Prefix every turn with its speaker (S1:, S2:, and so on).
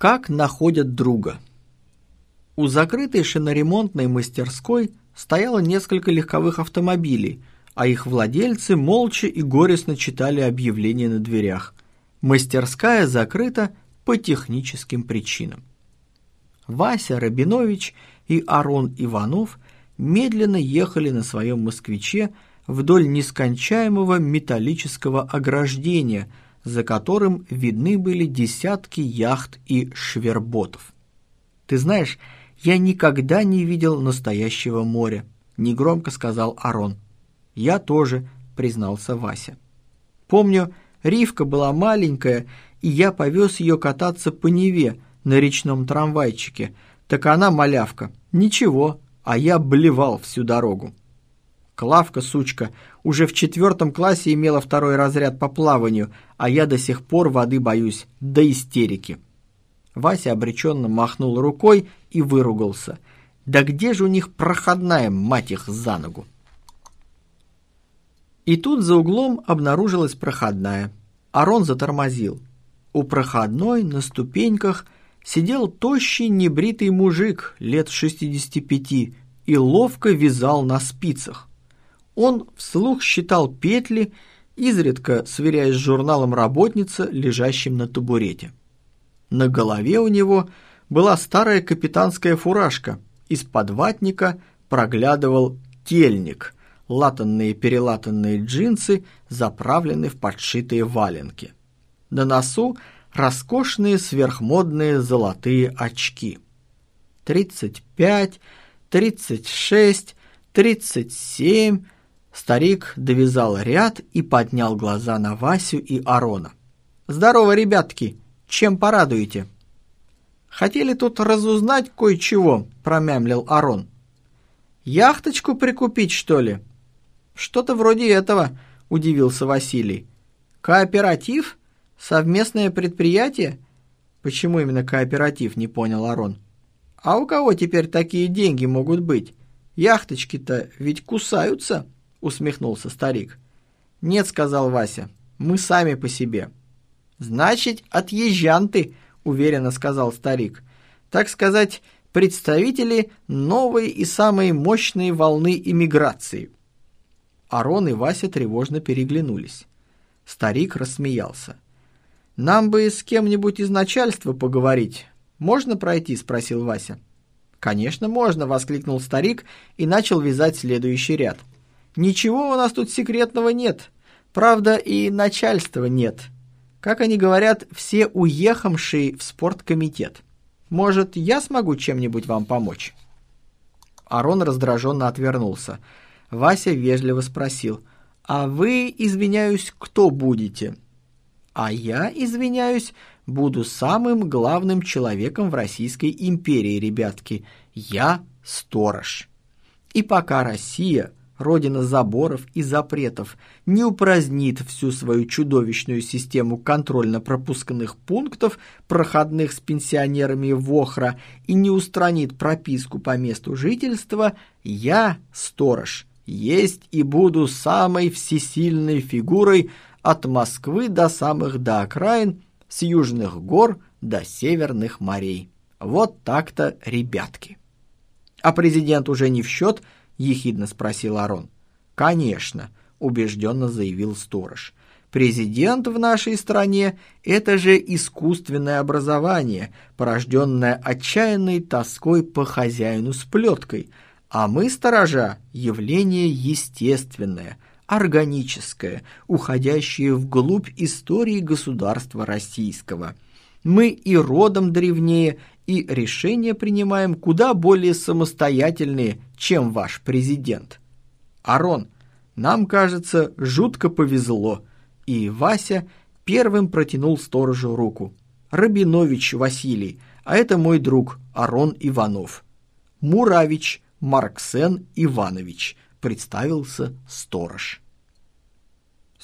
S1: Как находят друга? У закрытой шиноремонтной мастерской стояло несколько легковых автомобилей, а их владельцы молча и горестно читали объявления на дверях. Мастерская закрыта по техническим причинам. Вася Рабинович и Арон Иванов медленно ехали на своем «Москвиче» вдоль нескончаемого металлического ограждения, за которым видны были десятки яхт и шверботов. «Ты знаешь, я никогда не видел настоящего моря», — негромко сказал Арон. «Я тоже», — признался Вася. «Помню, Ривка была маленькая, и я повез ее кататься по Неве на речном трамвайчике. Так она малявка. Ничего, а я блевал всю дорогу. Клавка, сучка, уже в четвертом классе имела второй разряд по плаванию, а я до сих пор воды боюсь, до истерики. Вася обреченно махнул рукой и выругался. Да где же у них проходная, мать их, за ногу? И тут за углом обнаружилась проходная. Арон затормозил. У проходной на ступеньках сидел тощий небритый мужик лет 65 и ловко вязал на спицах. Он вслух считал петли, изредка сверяясь с журналом «Работница», лежащим на табурете. На голове у него была старая капитанская фуражка, из-под ватника проглядывал тельник, латанные-перелатанные джинсы заправлены в подшитые валенки. На носу роскошные сверхмодные золотые очки. Тридцать пять, тридцать шесть, тридцать семь. Старик довязал ряд и поднял глаза на Васю и Арона. «Здорово, ребятки! Чем порадуете?» «Хотели тут разузнать кое-чего», — промямлил Арон. «Яхточку прикупить, что ли?» «Что-то вроде этого», — удивился Василий. «Кооператив? Совместное предприятие?» «Почему именно кооператив?» — не понял Арон. «А у кого теперь такие деньги могут быть? Яхточки-то ведь кусаются», — усмехнулся старик. «Нет», — сказал Вася, — «мы сами по себе». «Значит, отъезжанты», — уверенно сказал старик. «Так сказать, представители новой и самой мощной волны иммиграции». Арон и Вася тревожно переглянулись. Старик рассмеялся. «Нам бы с кем-нибудь из начальства поговорить. Можно пройти?» – спросил Вася. «Конечно, можно!» – воскликнул старик и начал вязать следующий ряд. «Ничего у нас тут секретного нет. Правда, и начальства нет. Как они говорят, все уехавшие в спорткомитет. Может, я смогу чем-нибудь вам помочь?» Арон раздраженно отвернулся – Вася вежливо спросил, «А вы, извиняюсь, кто будете?» «А я, извиняюсь, буду самым главным человеком в Российской империи, ребятки. Я сторож. И пока Россия, родина заборов и запретов, не упразднит всю свою чудовищную систему контрольно-пропускных пунктов, проходных с пенсионерами в Охра, и не устранит прописку по месту жительства, я сторож» есть и буду самой всесильной фигурой от Москвы до самых до окраин, с южных гор до северных морей. Вот так-то, ребятки. А президент уже не в счет? Ехидно спросил Арон. Конечно, убежденно заявил сторож. Президент в нашей стране – это же искусственное образование, порожденное отчаянной тоской по хозяину с плеткой – а мы, сторожа, явление естественное, органическое, уходящее вглубь истории государства российского. Мы и родом древнее, и решения принимаем куда более самостоятельные, чем ваш президент. Арон, нам, кажется, жутко повезло. И Вася первым протянул сторожу руку. Рабинович Василий, а это мой друг Арон Иванов. Муравич – Марксен Иванович, представился сторож.